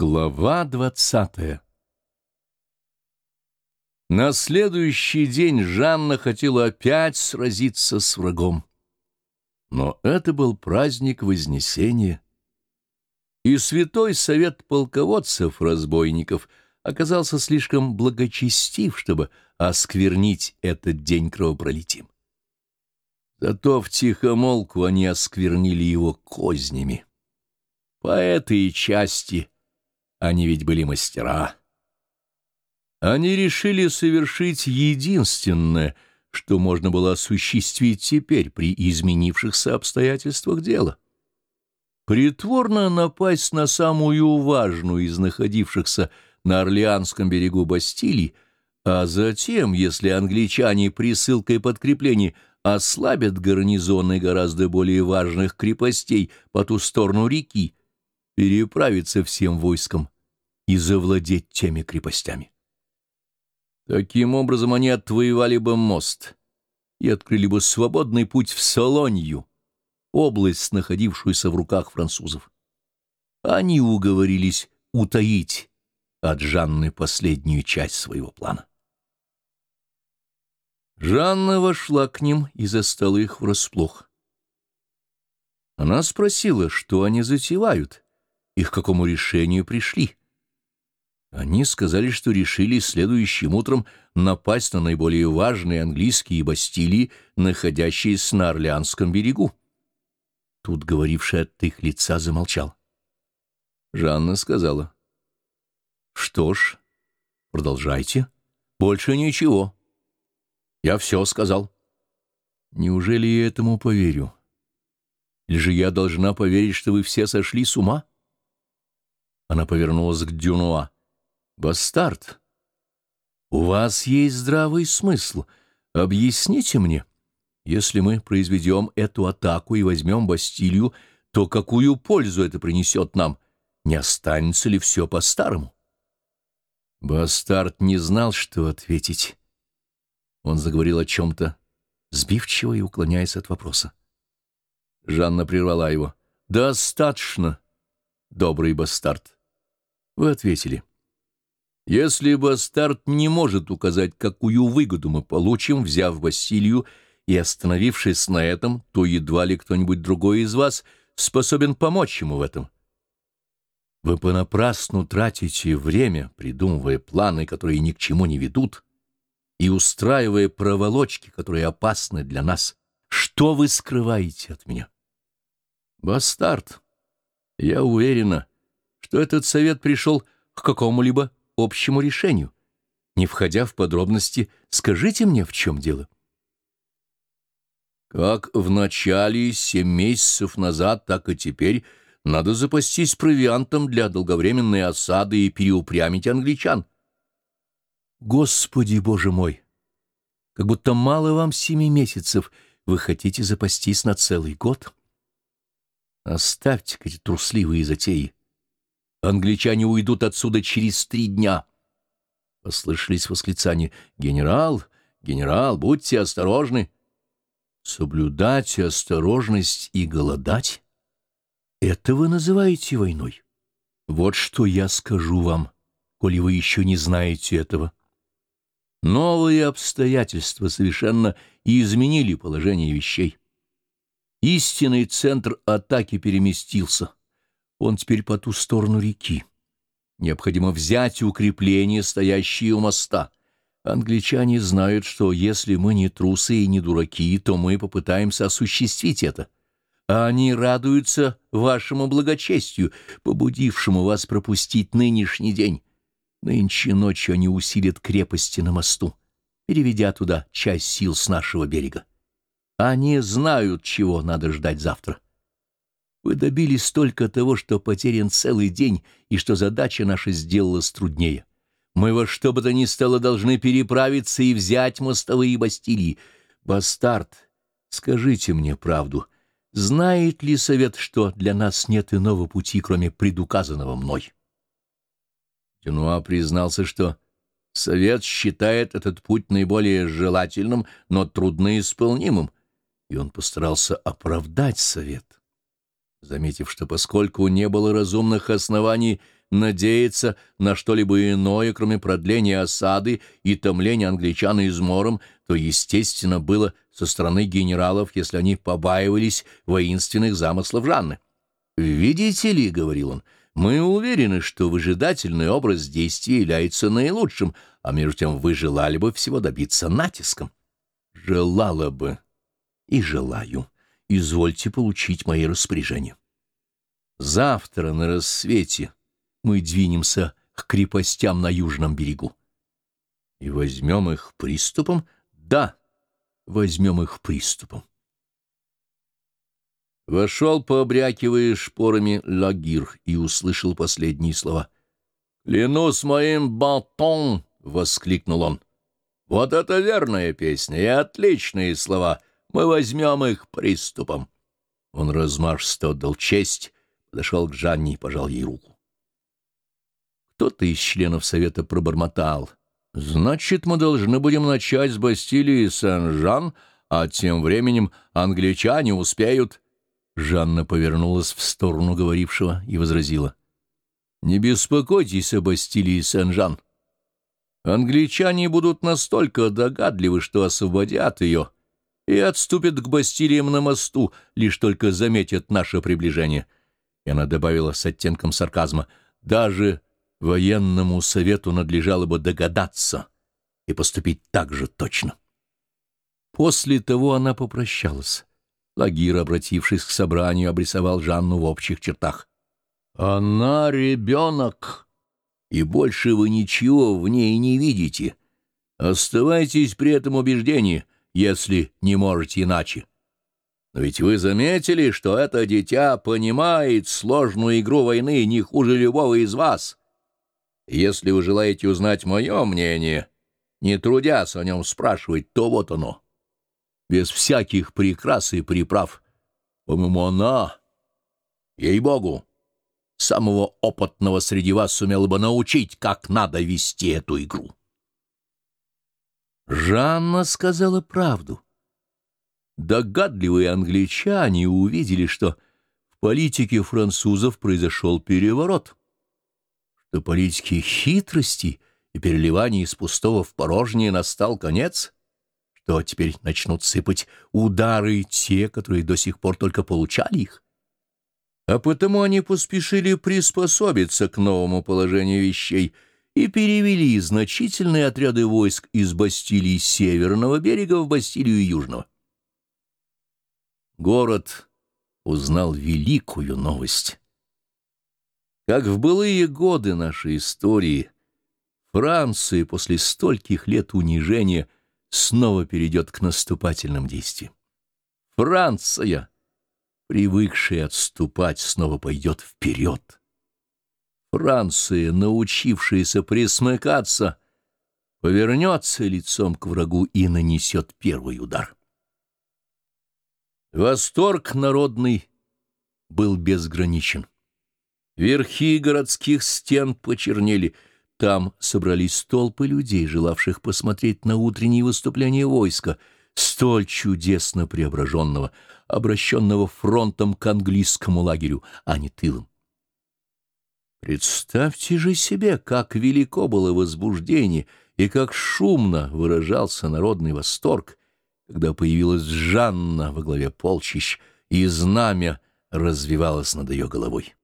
Глава двадцатая На следующий день Жанна хотела опять сразиться с врагом. Но это был праздник Вознесения. И святой совет полководцев-разбойников оказался слишком благочестив, чтобы осквернить этот день кровопролитием. Зато в тихомолку они осквернили его кознями. По этой части — они ведь были мастера. Они решили совершить единственное, что можно было осуществить теперь при изменившихся обстоятельствах дела. Притворно напасть на самую важную из находившихся на Орлеанском берегу Бастилии, а затем, если англичане присылкой подкреплений ослабят гарнизоны гораздо более важных крепостей по ту сторону реки, переправиться всем войском и завладеть теми крепостями. Таким образом они отвоевали бы мост и открыли бы свободный путь в Солонью, область, находившуюся в руках французов. Они уговорились утаить от Жанны последнюю часть своего плана. Жанна вошла к ним и застала их врасплох. Она спросила, что они затевают, и к какому решению пришли. Они сказали, что решили следующим утром напасть на наиболее важные английские бастилии, находящиеся на Орлеанском берегу. Тут говоривший от их лица замолчал. Жанна сказала. «Что ж, продолжайте. Больше ничего. Я все сказал». «Неужели я этому поверю? Или же я должна поверить, что вы все сошли с ума?» Она повернулась к Дюнуа. «Бастард, у вас есть здравый смысл. Объясните мне, если мы произведем эту атаку и возьмем Бастилию, то какую пользу это принесет нам? Не останется ли все по-старому?» Бастард не знал, что ответить. Он заговорил о чем-то, сбивчиво и уклоняясь от вопроса. Жанна прервала его. «Достаточно, добрый бастард. Вы ответили. Если бастард не может указать, какую выгоду мы получим, взяв Василию и остановившись на этом, то едва ли кто-нибудь другой из вас способен помочь ему в этом. Вы понапрасну тратите время, придумывая планы, которые ни к чему не ведут, и устраивая проволочки, которые опасны для нас. Что вы скрываете от меня? Бастард, я уверена, что этот совет пришел к какому-либо общему решению. Не входя в подробности, скажите мне, в чем дело. Как в начале, семь месяцев назад, так и теперь надо запастись провиантом для долговременной осады и переупрямить англичан. Господи, Боже мой! Как будто мало вам семи месяцев, вы хотите запастись на целый год? Оставьте эти трусливые затеи. Англичане уйдут отсюда через три дня. Послышались восклицания. «Генерал, генерал, будьте осторожны!» «Соблюдать осторожность и голодать? Это вы называете войной? Вот что я скажу вам, коли вы еще не знаете этого». Новые обстоятельства совершенно изменили положение вещей. Истинный центр атаки переместился. Он теперь по ту сторону реки. Необходимо взять укрепления, стоящие у моста. Англичане знают, что если мы не трусы и не дураки, то мы попытаемся осуществить это. А они радуются вашему благочестию, побудившему вас пропустить нынешний день. Нынче ночью они усилят крепости на мосту, переведя туда часть сил с нашего берега. Они знают, чего надо ждать завтра. Вы добились только того, что потерян целый день, и что задача наша сделалась труднее. Мы во что бы то ни стало должны переправиться и взять мостовые Бастилии. Бастард, скажите мне правду, знает ли совет, что для нас нет иного пути, кроме предуказанного мной? Дюнуа признался, что совет считает этот путь наиболее желательным, но трудноисполнимым, и он постарался оправдать совет заметив, что поскольку не было разумных оснований надеяться на что-либо иное, кроме продления осады и томления англичан измором, то, естественно, было со стороны генералов, если они побаивались воинственных замыслов Жанны. «Видите ли, — говорил он, — мы уверены, что выжидательный образ действия является наилучшим, а между тем вы желали бы всего добиться натиском». «Желала бы и желаю. Извольте получить мои распоряжения». Завтра на рассвете мы двинемся к крепостям на южном берегу. И возьмем их приступом? Да, возьмем их приступом. Вошел, пообрякивая шпорами, Лагир и услышал последние слова. «Клянусь моим батон!» — воскликнул он. «Вот это верная песня и отличные слова! Мы возьмем их приступом!» Он размашисто отдал честь, подошел к Жанне и пожал ей руку. Кто-то из членов совета пробормотал. «Значит, мы должны будем начать с Бастилии Сен-Жан, а тем временем англичане успеют...» Жанна повернулась в сторону говорившего и возразила. «Не беспокойтесь о Бастилии Сен-Жан. Англичане будут настолько догадливы, что освободят ее и отступят к Бастилиям на мосту, лишь только заметят наше приближение». И она добавила с оттенком сарказма. «Даже военному совету надлежало бы догадаться и поступить так же точно». После того она попрощалась. Лагир, обратившись к собранию, обрисовал Жанну в общих чертах. «Она ребенок, и больше вы ничего в ней не видите. Оставайтесь при этом убеждении, если не можете иначе. Но ведь вы заметили, что это дитя понимает сложную игру войны не хуже любого из вас. Если вы желаете узнать мое мнение, не трудясь о нем спрашивать, то вот оно» без всяких прикрас и приправ. По-моему, она, ей-богу, самого опытного среди вас сумела бы научить, как надо вести эту игру. Жанна сказала правду. Догадливые англичане увидели, что в политике французов произошел переворот, что политике хитрости и переливания из пустого в порожнее настал конец — то теперь начнут сыпать удары те, которые до сих пор только получали их. А потому они поспешили приспособиться к новому положению вещей и перевели значительные отряды войск из Бастилии северного берега в Бастилию южного. Город узнал великую новость. Как в былые годы нашей истории, Франция после стольких лет унижения – снова перейдет к наступательным действиям. Франция, привыкшая отступать, снова пойдет вперед. Франция, научившаяся присмыкаться, повернется лицом к врагу и нанесет первый удар. Восторг народный был безграничен. Верхи городских стен почернели — там собрались толпы людей, желавших посмотреть на утреннее выступление войска, столь чудесно преображенного, обращенного фронтом к английскому лагерю, а не тылом. Представьте же себе, как велико было возбуждение и как шумно выражался народный восторг, когда появилась Жанна во главе полчищ, и знамя развивалось над ее головой.